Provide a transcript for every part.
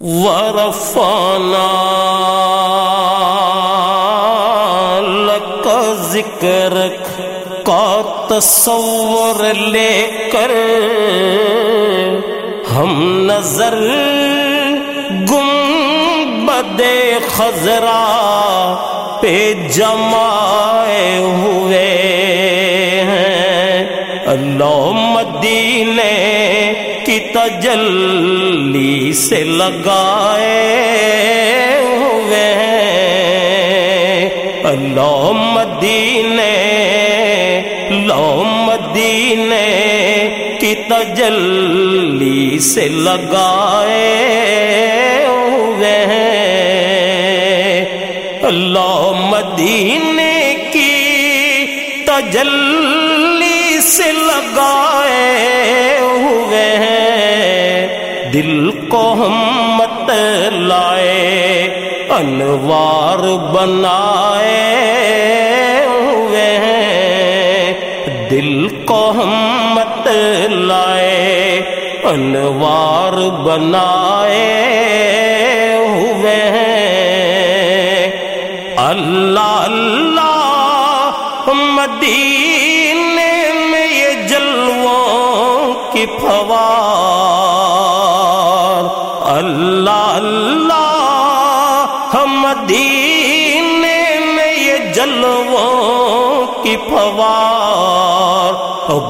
ورفانا لک ذکر کا تصور لے کر ہم نظر گم بدے خزرا پہ جمائے ہوئے ہیں۔ اللہ مدینے تجلی سے لگائے ہوئے ہیں۔ اللہ مدینے لو مدینے کی تجلی سے لگائے ہوئے ہیں۔ مدینے کی تجلی دل کو ہم مت لائے، انوار بنائے ہوئے ہیں۔ دل کو ہم مت لائے، انوار بنائے ہوئے ہیں۔ اللہ اللہ مدینے میں یہ جلووں کی فوار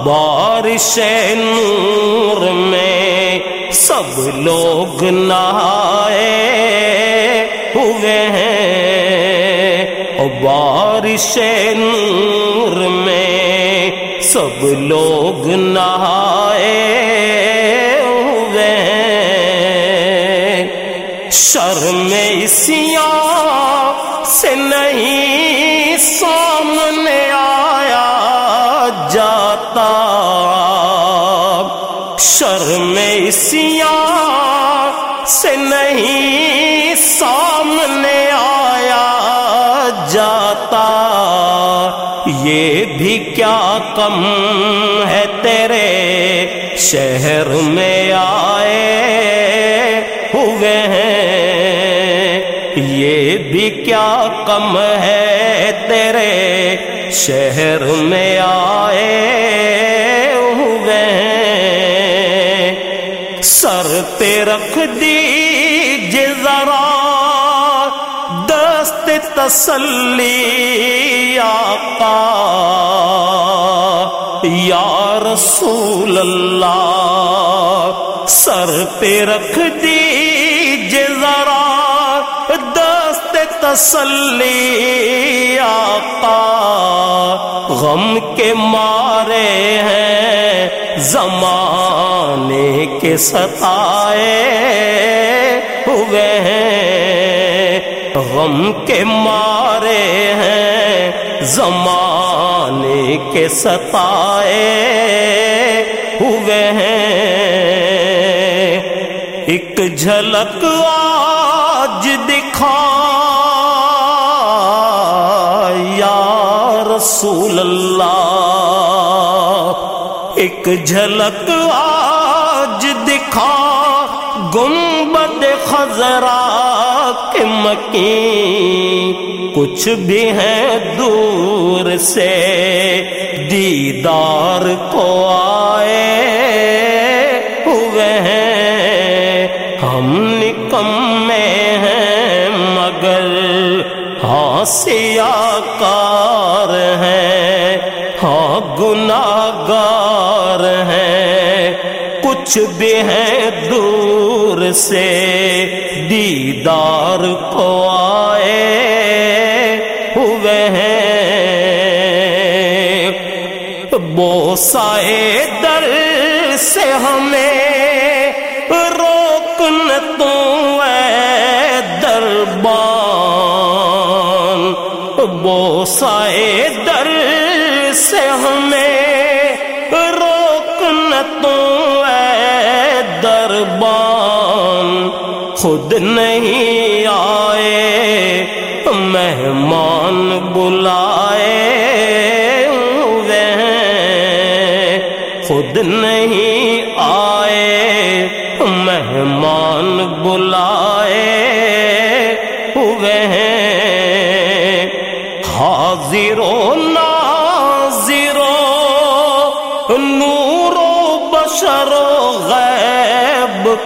بارش نور میں سب لوگ نہائے ہوئے ہیں بارش نور میں سب لوگ نہائے نہیں سامنے آیا جاتا شرم سیاں سے نہیں سامنے آیا جاتا یہ بھی کیا کم ہے تیرے شہر میں کیا کم ہے تیرے شہر میں آئے ہوئے سر پہ رکھ دیجیے ذرا دست تسلی آقا یا رسول اللہ سر پہ رکھ دیجیے ذرا تسلی آقا، غم کے مارے ہیں زمانے کے ستائے ہوئے ہیں۔ غم کے مارے ہیں زمانے کے ستائے ہوئے ہیں۔ ایک جھلک آج رسول اللہ، ایک جھلک آج دکھا، گنبد خزرا کے مکین۔ کچھ بھی ہے دور سے، دیدار کو آئے ہوئے ہیں۔ ہم نکمے ہیں مگر ہاں سیاہ کار ہیں ہاں گناگار ہیں کچھ بھی ہے دور سے دیدار کو آئے ہوئے ہیں۔ بوسائے در سے ہمیں روکن تو دربان۔ بوسائے در خود نہیں آئے مہمان بلائے ہوئے ہیں۔ خود نہیں آئے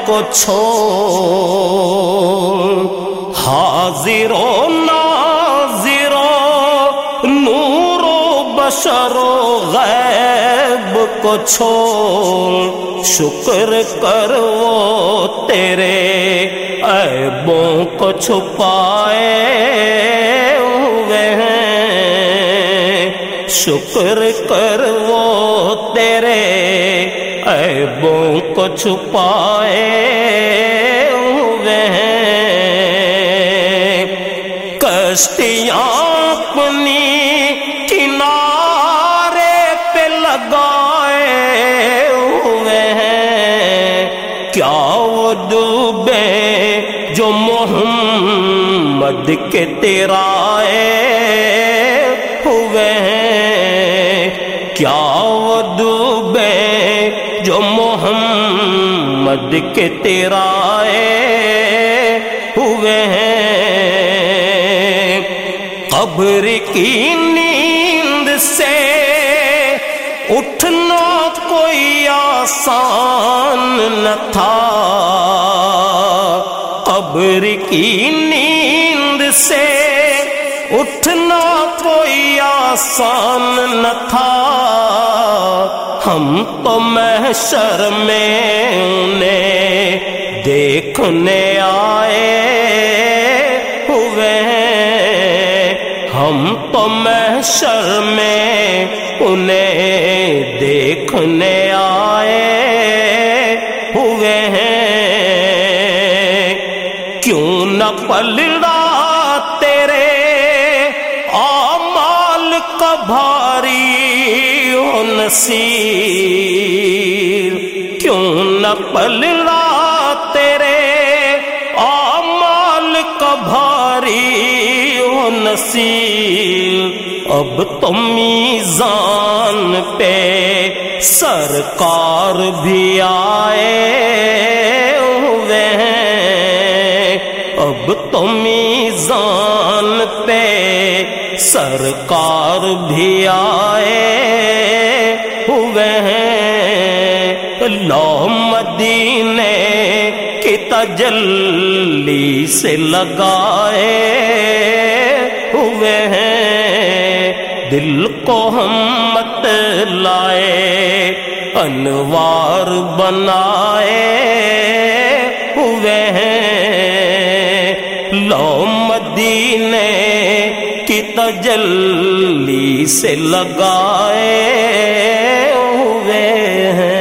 کو چھوڑ۔ حاضر و ناظر و نور و بشر و غیب کو چھوڑ۔ شکر کر وہ تیرے عیبوں کو چھپائے ہوئے ہیں۔ شکر کر وہ تیرے عیبوں کو چھپائے ہوئے ہیں۔ کشتیاں اپنی کنارے پہ لگائے ہوئے ہیں۔ کیا وہ ڈوبے جو محمد کے تیرائے ہوئے ہیں؟ کیا محمد کے تیرائے ہوئے ہیں۔ قبر کی نیند سے اٹھنا کوئی آسان نہ تھا۔ قبر کی نیند سے اٹھنا کوئی آسان نہ تھا۔ ہم تو محشر میں انہیں دیکھنے آئے ہوئے ہیں۔ ہم تو محشر میں انہیں دیکھنے آئے ہوئے ہیں۔ کیوں نہ پلڑا تیرے آمال کا بھاری ہو نصیر، کیوں نہ پلڑا تیرے؟ آمال کا بھاری ہو نصیر، اب تو میزان پہ سرکار بھی آئے ہوئے ہیں۔ اب تو میزان پہ سرکار بھی آئے ہوئے ہیں۔ لو مدینے کی تجلی سے لگائے ہوئے ہیں۔ دل کو ہم مت لائے، انوار بنائے ہوئے ہیں۔ لو مدینے تجلی سے لگائے ہوئے ہیں۔